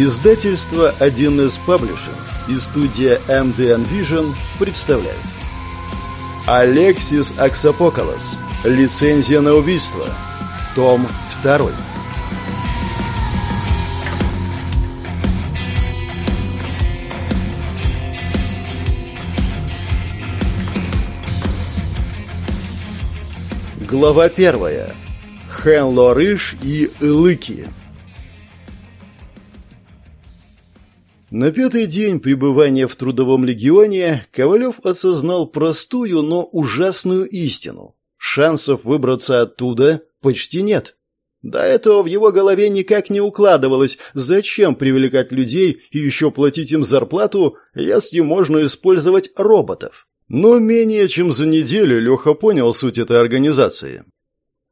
Издательство 1С Publishing и студия MDN Vision представляют Алексис Аксапоколос Лицензия на убийство Том 2 Глава первая. Хенло Рыж и Лыки. На пятый день пребывания в Трудовом легионе Ковалев осознал простую, но ужасную истину. Шансов выбраться оттуда почти нет. До этого в его голове никак не укладывалось, зачем привлекать людей и еще платить им зарплату, если можно использовать роботов. Но менее чем за неделю Леха понял суть этой организации.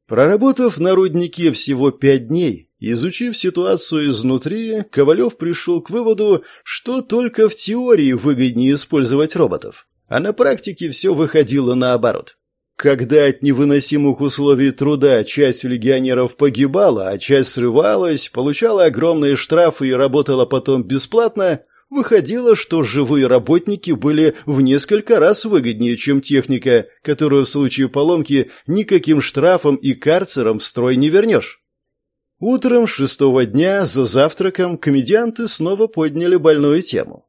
Проработав на руднике всего пять дней, изучив ситуацию изнутри, Ковалев пришел к выводу, что только в теории выгоднее использовать роботов. А на практике все выходило наоборот. Когда от невыносимых условий труда часть легионеров погибала, а часть срывалась, получала огромные штрафы и работала потом бесплатно, Выходило, что живые работники были в несколько раз выгоднее, чем техника, которую в случае поломки никаким штрафом и карцером в строй не вернешь. Утром шестого дня за завтраком комедианты снова подняли больную тему.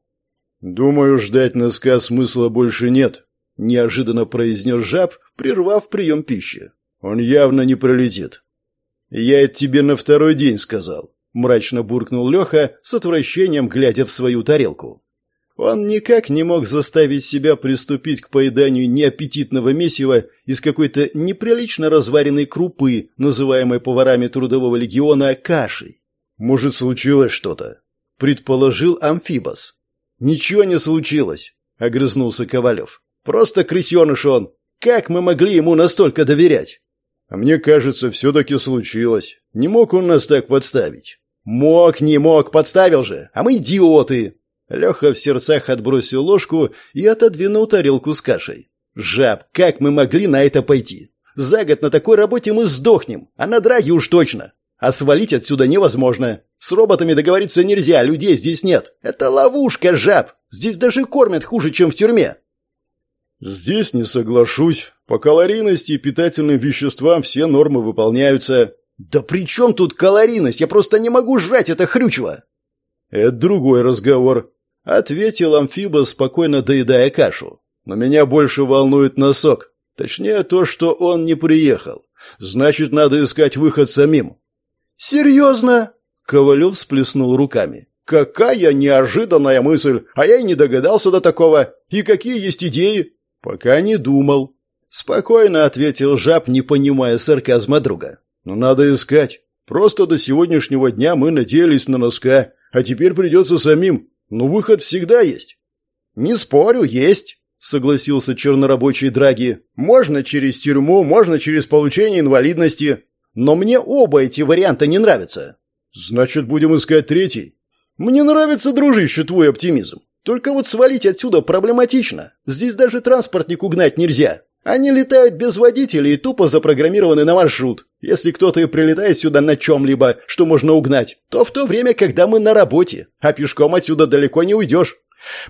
«Думаю, ждать носка смысла больше нет», – неожиданно произнес жаб, прервав прием пищи. «Он явно не пролетит». «Я это тебе на второй день сказал мрачно буркнул Леха, с отвращением глядя в свою тарелку. Он никак не мог заставить себя приступить к поеданию неаппетитного месива из какой-то неприлично разваренной крупы, называемой поварами трудового легиона кашей. «Может, случилось что-то?» – предположил Амфибос. «Ничего не случилось», – огрызнулся Ковалев. «Просто крысеныш он. Как мы могли ему настолько доверять?» «А мне кажется, все-таки случилось. Не мог он нас так подставить». «Мог, не мог, подставил же, а мы идиоты!» Леха в сердцах отбросил ложку и отодвинул тарелку с кашей. «Жаб, как мы могли на это пойти? За год на такой работе мы сдохнем, а на драге уж точно. А свалить отсюда невозможно. С роботами договориться нельзя, людей здесь нет. Это ловушка, жаб. Здесь даже кормят хуже, чем в тюрьме». «Здесь не соглашусь. По калорийности и питательным веществам все нормы выполняются. «Да при чем тут калорийность? Я просто не могу жрать это хрючево!» «Это другой разговор», — ответил амфиба, спокойно доедая кашу. «Но меня больше волнует носок. Точнее, то, что он не приехал. Значит, надо искать выход самим». «Серьезно?» — Ковалев сплеснул руками. «Какая неожиданная мысль! А я и не догадался до такого. И какие есть идеи?» «Пока не думал», — спокойно ответил жаб, не понимая сарказма друга. Но надо искать. Просто до сегодняшнего дня мы надеялись на носка, а теперь придется самим. Но выход всегда есть. Не спорю, есть, согласился чернорабочий Драги. Можно через тюрьму, можно через получение инвалидности. Но мне оба эти варианта не нравятся. Значит, будем искать третий. Мне нравится, дружище, твой оптимизм. Только вот свалить отсюда проблематично. Здесь даже транспортник угнать нельзя. Они летают без водителей и тупо запрограммированы на маршрут. Если кто-то и прилетает сюда на чем-либо, что можно угнать, то в то время, когда мы на работе, а пешком отсюда далеко не уйдешь.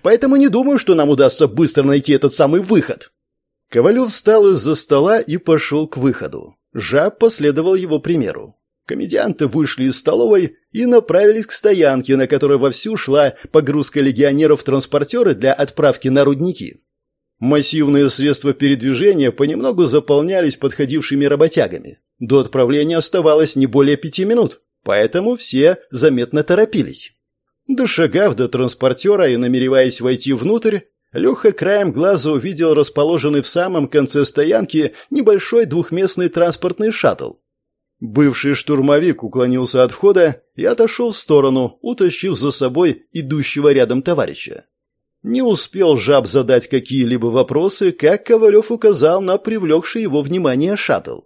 Поэтому не думаю, что нам удастся быстро найти этот самый выход». Ковалев встал из-за стола и пошел к выходу. Жаб последовал его примеру. Комедианты вышли из столовой и направились к стоянке, на которой вовсю шла погрузка легионеров транспортеры для отправки на рудники. Массивные средства передвижения понемногу заполнялись подходившими работягами. До отправления оставалось не более пяти минут, поэтому все заметно торопились. Дошагав до транспортера и намереваясь войти внутрь, Леха краем глаза увидел расположенный в самом конце стоянки небольшой двухместный транспортный шаттл. Бывший штурмовик уклонился от входа и отошел в сторону, утащив за собой идущего рядом товарища. Не успел жаб задать какие-либо вопросы, как Ковалев указал на привлекший его внимание шаттл.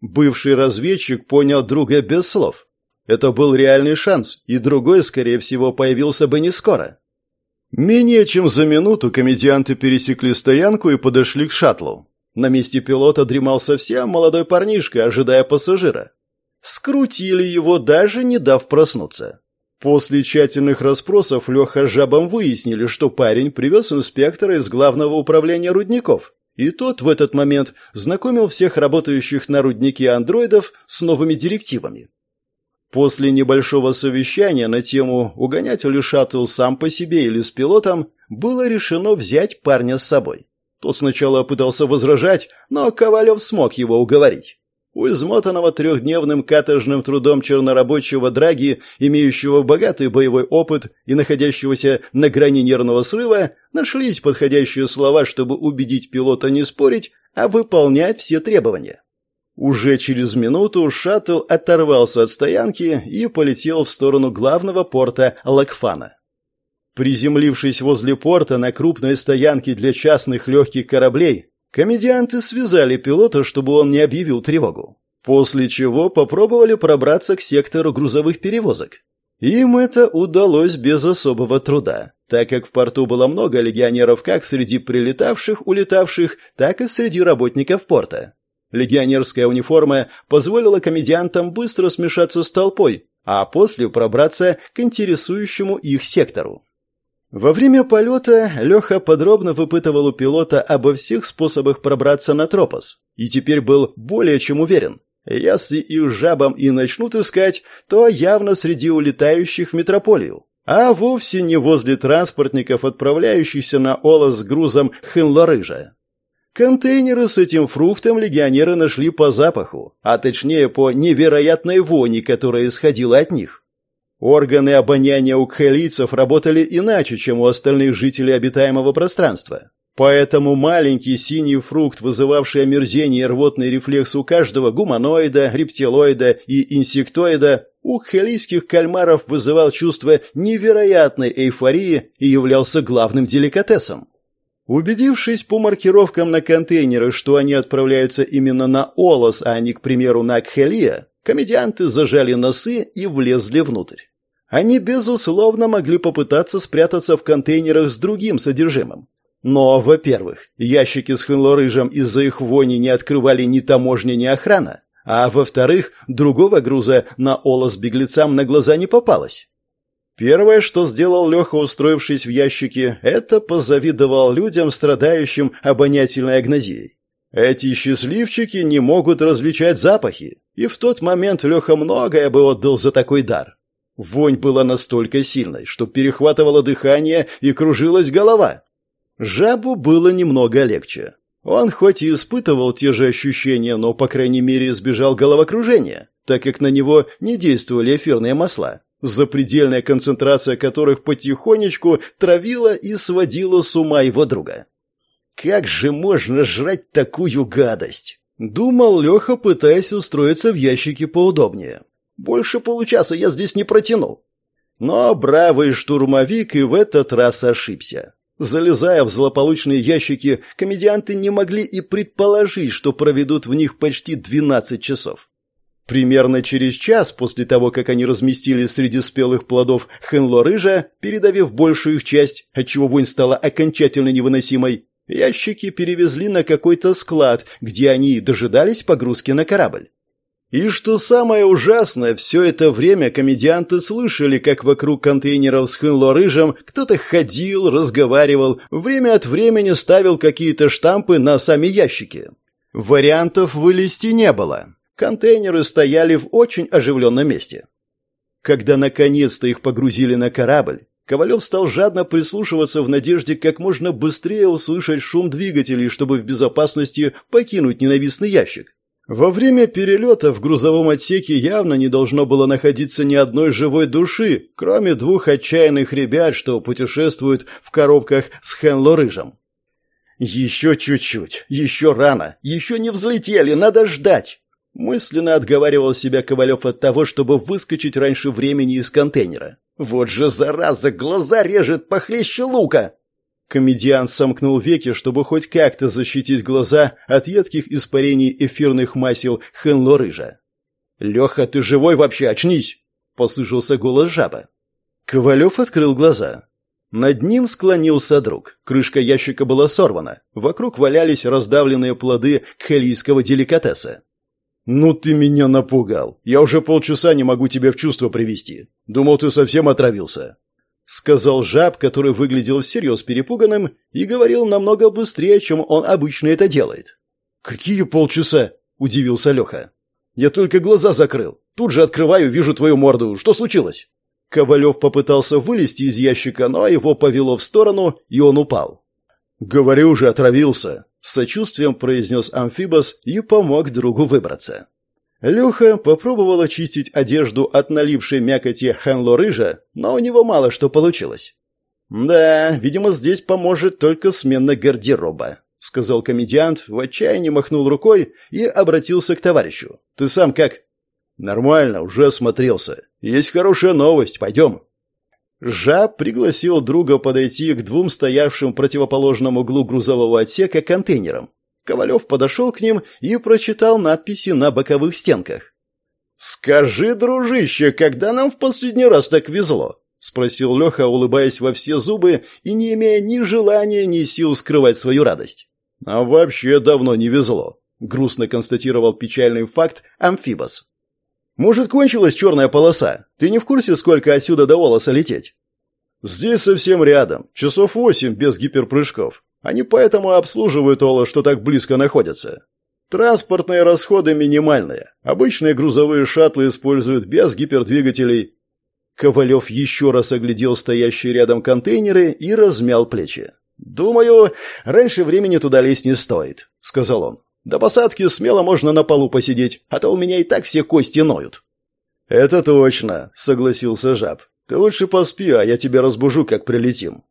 Бывший разведчик понял друга без слов. Это был реальный шанс, и другой, скорее всего, появился бы не скоро. Менее чем за минуту комедианты пересекли стоянку и подошли к шаттлу. На месте пилота дремал совсем молодой парнишка, ожидая пассажира. Скрутили его, даже не дав проснуться. После тщательных расспросов Леха с Жабом выяснили, что парень привез инспектора из главного управления рудников. И тот в этот момент знакомил всех работающих на руднике андроидов с новыми директивами. После небольшого совещания на тему «Угонять ли шаттл сам по себе или с пилотом» было решено взять парня с собой. Тот сначала пытался возражать, но Ковалев смог его уговорить. У измотанного трехдневным каторжным трудом чернорабочего Драги, имеющего богатый боевой опыт и находящегося на грани нервного срыва, нашлись подходящие слова, чтобы убедить пилота не спорить, а выполнять все требования. Уже через минуту шаттл оторвался от стоянки и полетел в сторону главного порта Лакфана. Приземлившись возле порта на крупной стоянке для частных легких кораблей, комедианты связали пилота, чтобы он не объявил тревогу. После чего попробовали пробраться к сектору грузовых перевозок. Им это удалось без особого труда, так как в порту было много легионеров как среди прилетавших, улетавших, так и среди работников порта. Легионерская униформа позволила комедиантам быстро смешаться с толпой, а после пробраться к интересующему их сектору. Во время полета Леха подробно выпытывал у пилота обо всех способах пробраться на Тропос, и теперь был более чем уверен. Если их жабам и начнут искать, то явно среди улетающих в метрополию, а вовсе не возле транспортников, отправляющихся на Олос с грузом Хенлорыжа. Контейнеры с этим фруктом легионеры нашли по запаху, а точнее по невероятной вони, которая исходила от них. Органы обоняния у кхелийцев работали иначе, чем у остальных жителей обитаемого пространства. Поэтому маленький синий фрукт, вызывавший омерзение и рвотный рефлекс у каждого гуманоида, рептилоида и инсектоида, у кхелийских кальмаров вызывал чувство невероятной эйфории и являлся главным деликатесом. Убедившись по маркировкам на контейнерах, что они отправляются именно на Олос, а не, к примеру, на Кхелия, комедианты зажали носы и влезли внутрь. Они, безусловно, могли попытаться спрятаться в контейнерах с другим содержимым. Но, во-первых, ящики с хенлорыжем из-за их вони не открывали ни таможня, ни охрана, а во-вторых, другого груза на Олос беглецам на глаза не попалось. Первое, что сделал Леха, устроившись в ящике, это позавидовал людям, страдающим обонятельной агнозией. Эти счастливчики не могут различать запахи, и в тот момент Леха многое бы отдал за такой дар. Вонь была настолько сильной, что перехватывало дыхание и кружилась голова. Жабу было немного легче. Он хоть и испытывал те же ощущения, но, по крайней мере, избежал головокружения, так как на него не действовали эфирные масла запредельная концентрация которых потихонечку травила и сводила с ума его друга. «Как же можно жрать такую гадость?» — думал Леха, пытаясь устроиться в ящике поудобнее. «Больше получаса я здесь не протяну». Но бравый штурмовик и в этот раз ошибся. Залезая в злополучные ящики, комедианты не могли и предположить, что проведут в них почти 12 часов. Примерно через час после того, как они разместили среди спелых плодов хенло-рыжа, передавив большую их часть, отчего вонь стала окончательно невыносимой, ящики перевезли на какой-то склад, где они дожидались погрузки на корабль. И что самое ужасное, все это время комедианты слышали, как вокруг контейнеров с хенло-рыжем кто-то ходил, разговаривал, время от времени ставил какие-то штампы на сами ящики. Вариантов вылезти не было. Контейнеры стояли в очень оживленном месте. Когда наконец-то их погрузили на корабль, Ковалев стал жадно прислушиваться в надежде как можно быстрее услышать шум двигателей, чтобы в безопасности покинуть ненавистный ящик. Во время перелета в грузовом отсеке явно не должно было находиться ни одной живой души, кроме двух отчаянных ребят, что путешествуют в коробках с Хенло-рыжем. «Еще чуть-чуть, еще рано, еще не взлетели, надо ждать!» Мысленно отговаривал себя Ковалев от того, чтобы выскочить раньше времени из контейнера. «Вот же зараза, глаза режет похлеще лука!» Комедиан сомкнул веки, чтобы хоть как-то защитить глаза от едких испарений эфирных масел Хенло-рыжа. «Леха, ты живой вообще? Очнись!» — послышался голос жаба. Ковалев открыл глаза. Над ним склонился друг. Крышка ящика была сорвана. Вокруг валялись раздавленные плоды кхелийского деликатеса. «Ну ты меня напугал. Я уже полчаса не могу тебя в чувство привести. Думал, ты совсем отравился». Сказал жаб, который выглядел всерьез перепуганным и говорил намного быстрее, чем он обычно это делает. «Какие полчаса?» – удивился Леха. «Я только глаза закрыл. Тут же открываю, вижу твою морду. Что случилось?» Ковалев попытался вылезти из ящика, но его повело в сторону, и он упал. «Говорю же, отравился», — с сочувствием произнес Амфибос и помог другу выбраться. Леха попробовал очистить одежду от налипшей мякоти Хенло-рыжа, но у него мало что получилось. «Да, видимо, здесь поможет только смена гардероба», — сказал комедиант, в отчаянии махнул рукой и обратился к товарищу. «Ты сам как?» «Нормально, уже осмотрелся. Есть хорошая новость, пойдем». Жаб пригласил друга подойти к двум стоявшим в противоположном углу грузового отсека контейнерам. Ковалев подошел к ним и прочитал надписи на боковых стенках. «Скажи, дружище, когда нам в последний раз так везло?» — спросил Леха, улыбаясь во все зубы и не имея ни желания, ни сил скрывать свою радость. «А вообще давно не везло», — грустно констатировал печальный факт Амфибос. Может, кончилась черная полоса? Ты не в курсе, сколько отсюда до волоса лететь? Здесь совсем рядом. Часов восемь без гиперпрыжков. Они поэтому обслуживают Ола, что так близко находятся. Транспортные расходы минимальные. Обычные грузовые шаттлы используют без гипердвигателей. Ковалев еще раз оглядел стоящие рядом контейнеры и размял плечи. «Думаю, раньше времени туда лезть не стоит», — сказал он. До посадки смело можно на полу посидеть, а то у меня и так все кости ноют». «Это точно», — согласился жаб. «Ты лучше поспи, а я тебя разбужу, как прилетим».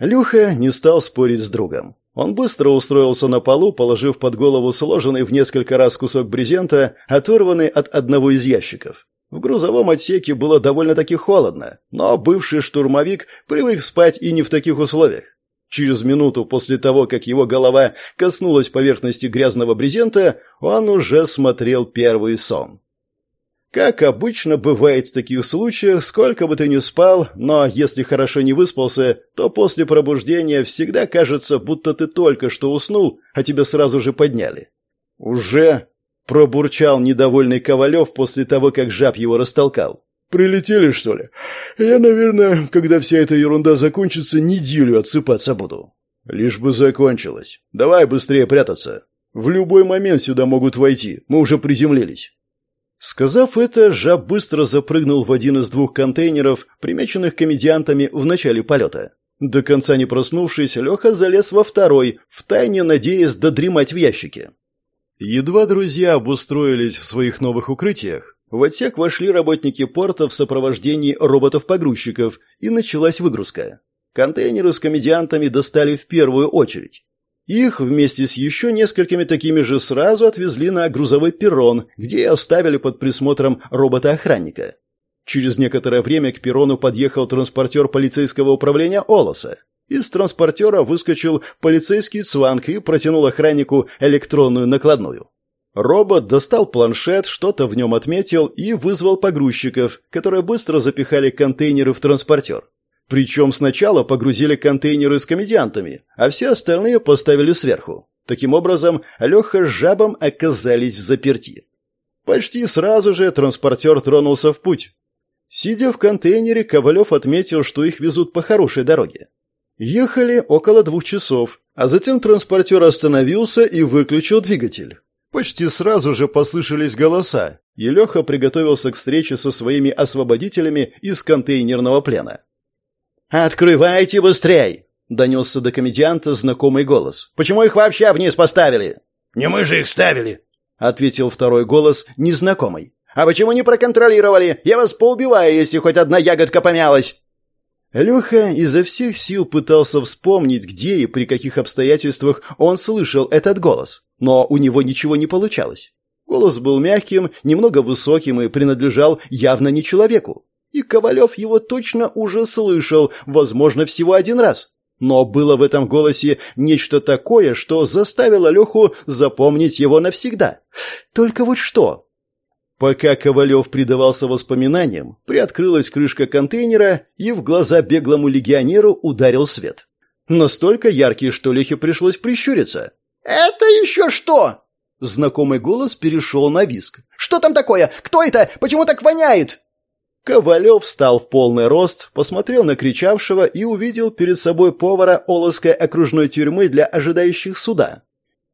Люха не стал спорить с другом. Он быстро устроился на полу, положив под голову сложенный в несколько раз кусок брезента, оторванный от одного из ящиков. В грузовом отсеке было довольно-таки холодно, но бывший штурмовик привык спать и не в таких условиях. Через минуту после того, как его голова коснулась поверхности грязного брезента, он уже смотрел первый сон. Как обычно бывает в таких случаях, сколько бы ты ни спал, но если хорошо не выспался, то после пробуждения всегда кажется, будто ты только что уснул, а тебя сразу же подняли. «Уже?» – пробурчал недовольный Ковалев после того, как жаб его растолкал. Прилетели, что ли? Я, наверное, когда вся эта ерунда закончится, неделю отсыпаться буду. Лишь бы закончилось. Давай быстрее прятаться. В любой момент сюда могут войти. Мы уже приземлились. Сказав это, жаб быстро запрыгнул в один из двух контейнеров, примеченных комедиантами в начале полета. До конца не проснувшись, Леха залез во второй, втайне надеясь додремать в ящике. Едва друзья обустроились в своих новых укрытиях, в отсек вошли работники порта в сопровождении роботов-погрузчиков, и началась выгрузка. Контейнеры с комедиантами достали в первую очередь. Их вместе с еще несколькими такими же сразу отвезли на грузовой перрон, где и оставили под присмотром робота-охранника. Через некоторое время к перрону подъехал транспортер полицейского управления Олоса. Из транспортера выскочил полицейский цванг и протянул охраннику электронную накладную. Робот достал планшет, что-то в нем отметил и вызвал погрузчиков, которые быстро запихали контейнеры в транспортер. Причем сначала погрузили контейнеры с комедиантами, а все остальные поставили сверху. Таким образом, Леха с жабом оказались в заперти. Почти сразу же транспортер тронулся в путь. Сидя в контейнере, Ковалев отметил, что их везут по хорошей дороге. Ехали около двух часов, а затем транспортер остановился и выключил двигатель. Почти сразу же послышались голоса, и Леха приготовился к встрече со своими освободителями из контейнерного плена. «Открывайте быстрей!» — донесся до комедианта знакомый голос. «Почему их вообще вниз поставили?» «Не мы же их ставили!» — ответил второй голос, незнакомый. «А почему не проконтролировали? Я вас поубиваю, если хоть одна ягодка помялась!» Леха изо всех сил пытался вспомнить, где и при каких обстоятельствах он слышал этот голос, но у него ничего не получалось. Голос был мягким, немного высоким и принадлежал явно не человеку. И Ковалев его точно уже слышал, возможно, всего один раз. Но было в этом голосе нечто такое, что заставило Леху запомнить его навсегда. Только вот что? Пока Ковалев предавался воспоминаниям, приоткрылась крышка контейнера, и в глаза беглому легионеру ударил свет. Настолько яркий, что Лехе пришлось прищуриться. «Это еще что?» Знакомый голос перешел на виск. «Что там такое? Кто это? Почему так воняет?» Ковалев встал в полный рост, посмотрел на кричавшего и увидел перед собой повара Оловской окружной тюрьмы для ожидающих суда.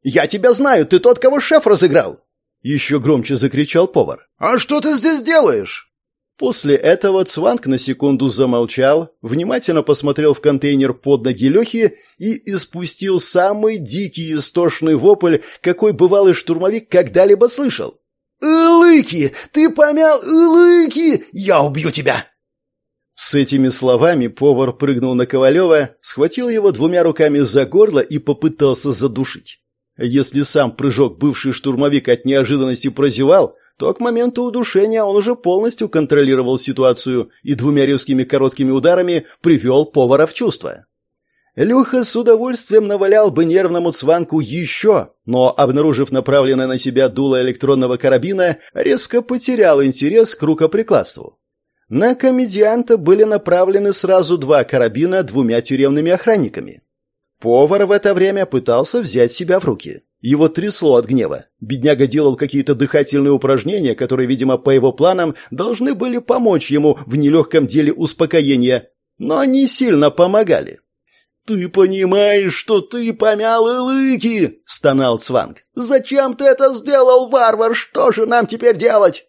«Я тебя знаю, ты тот, кого шеф разыграл!» Еще громче закричал повар. «А что ты здесь делаешь?» После этого Цванг на секунду замолчал, внимательно посмотрел в контейнер под ноги Лехи и испустил самый дикий истошный вопль, какой бывалый штурмовик когда-либо слышал. «Илыки! Ты помял Илыки! Я убью тебя!» С этими словами повар прыгнул на Ковалева, схватил его двумя руками за горло и попытался задушить. Если сам прыжок бывший штурмовик от неожиданности прозевал, то к моменту удушения он уже полностью контролировал ситуацию и двумя резкими короткими ударами привел повара в чувство. Люха с удовольствием навалял бы нервному цванку еще, но, обнаружив направленное на себя дуло электронного карабина, резко потерял интерес к рукоприкладству. На комедианта были направлены сразу два карабина двумя тюремными охранниками. Повар в это время пытался взять себя в руки. Его трясло от гнева. Бедняга делал какие-то дыхательные упражнения, которые, видимо, по его планам, должны были помочь ему в нелегком деле успокоения, но не сильно помогали. «Ты понимаешь, что ты помял Илыки?» — стонал Цванг. «Зачем ты это сделал, варвар? Что же нам теперь делать?»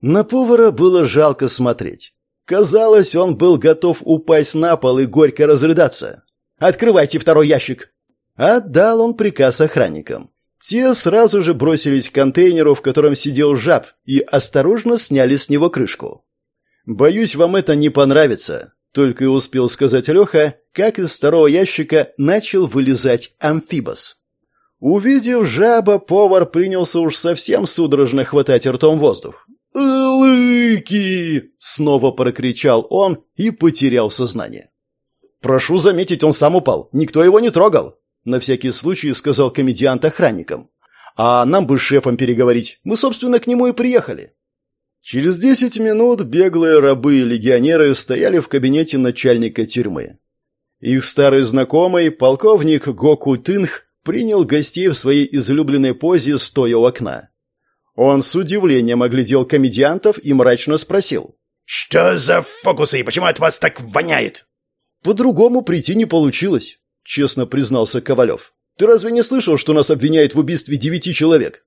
На повара было жалко смотреть. Казалось, он был готов упасть на пол и горько разрыдаться. «Открывайте второй ящик!» Отдал он приказ охранникам. Те сразу же бросились к контейнеру, в котором сидел жаб, и осторожно сняли с него крышку. «Боюсь, вам это не понравится», — только и успел сказать Леха, как из второго ящика начал вылезать амфибос. Увидев жаба, повар принялся уж совсем судорожно хватать ртом воздух. «Лыки!» — снова прокричал он и потерял сознание. «Прошу заметить, он сам упал. Никто его не трогал», на всякий случай сказал комедиант охранникам. А нам бы с шефом переговорить. Мы, собственно, к нему и приехали. Через десять минут беглые рабы и легионеры стояли в кабинете начальника тюрьмы. Их старый знакомый, полковник Гоку Тынх, принял гостей в своей излюбленной позе, стоя у окна. Он с удивлением оглядел комедиантов и мрачно спросил. «Что за фокусы и почему от вас так воняет?» «По-другому прийти не получилось честно признался Ковалев. Ты разве не слышал, что нас обвиняют в убийстве девяти человек?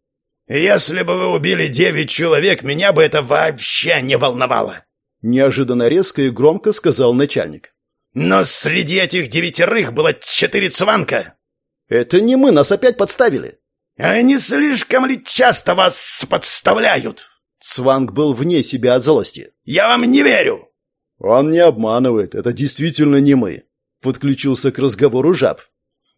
Если бы вы убили девять человек, меня бы это вообще не волновало. Неожиданно резко и громко сказал начальник. Но среди этих девятерых было четыре цванка. Это не мы, нас опять подставили. Они слишком ли часто вас подставляют? Цванг был вне себя от злости. Я вам не верю. Он не обманывает, это действительно не мы. Подключился к разговору жаб.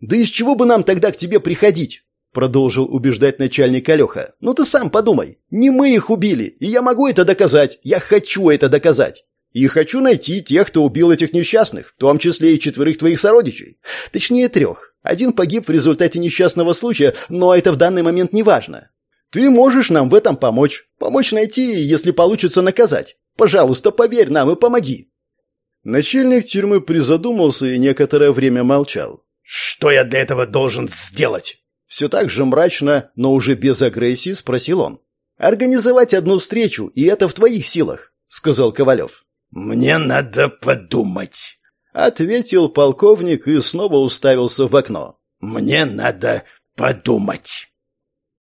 «Да из чего бы нам тогда к тебе приходить?» Продолжил убеждать начальник Алёха. «Ну ты сам подумай. Не мы их убили, и я могу это доказать. Я хочу это доказать. И хочу найти тех, кто убил этих несчастных, в том числе и четверых твоих сородичей. Точнее, трех. Один погиб в результате несчастного случая, но это в данный момент не важно. Ты можешь нам в этом помочь. Помочь найти, если получится наказать. Пожалуйста, поверь нам и помоги. Начальник тюрьмы призадумался и некоторое время молчал. «Что я для этого должен сделать?» Все так же мрачно, но уже без агрессии спросил он. «Организовать одну встречу, и это в твоих силах», — сказал Ковалев. «Мне надо подумать», — ответил полковник и снова уставился в окно. «Мне надо подумать».